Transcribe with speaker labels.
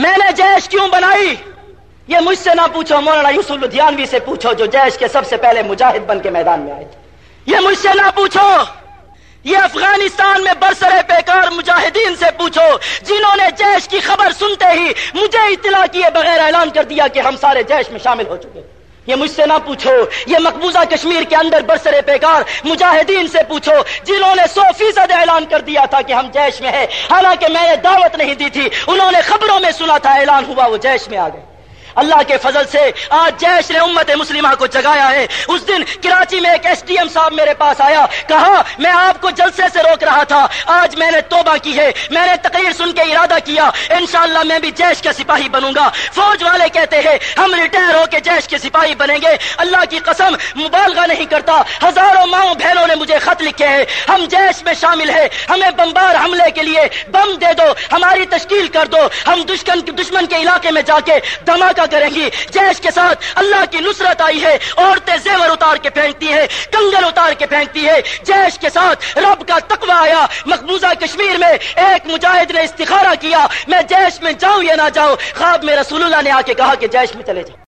Speaker 1: میں نے جیش کیوں بنائی؟ یہ مجھ سے نہ پوچھو مولانا یوسف لدھیانوی سے پوچھو جو جیش کے سب سے پہلے مجاہد بن کے میدان میں آئے تھے۔ یہ مجھ سے نہ پوچھو۔ یہ افغانستان میں برسر پیکار مجاہدین سے پوچھو۔ جنہوں نے جیش کی خبر سنتے ہی مجھے اطلاع کیے بغیر اعلان کر دیا کہ ہم سارے جیش میں شامل ہو چکے یہ مجھ سے نہ پوچھو، یہ مقبوضہ کشمیر کے اندر برسر پیکار مجاہدین سے پوچھو، جنہوں نے سو فیصد اعلان کر دیا تھا کہ ہم جیش میں ہیں، حالانکہ میں نے دعوت نہیں دی تھی، انہوں نے خبروں میں سنا تھا اعلان ہوا، وہ جیش میں آ گئے۔ اللہ کے فضل سے آج جیش نے امت مسلمہ کو جگایا ہے۔ اس دن کراچی میں ایک ایس ڈی ایم صاحب میرے پاس آیا، کہا، میں آپ کو جلسے سے روک رہا تھا، آج میں نے توبہ کی ہے، میں نے تقریر سن کے ارادہ کیا، انشاءاللہ میں بھی جیش کا سپاہی بنوں گا۔ فوج والے کہتے ہیں، ہم ریٹائر ہو کے جیش کے سپاہی بنیں گے۔ اللہ کی قسم، مبالغہ نہیں کرتا۔ ہزاروں ماؤں بہنوں نے مجھے خط لکھے ہیں۔ ہم جیش میں شامل ہیں۔ ہمیں بمبار حملے کے لیے بم دے دو، ہماری تشکیل کر دو۔ ہم دشمن دشمن کے علاقے میں جا کے دھماکہ کریں گی۔ جیش کے ساتھ اللہ کی نصرت آئی ہے۔ عورتیں زیور اتار کے پھینکتی ہے کنگن اتار کے پھینکتی ہے جیش کے ساتھ رب کا تقوی آیا۔ مقبوضہ کشمیر میں ایک مجاہد نے استخارہ کیا۔ میں جیش میں جاؤں یا نہ جاؤں؟ خواب میں رسول اللہ نے آ کے کہا کہ جیش میں چلے جاؤ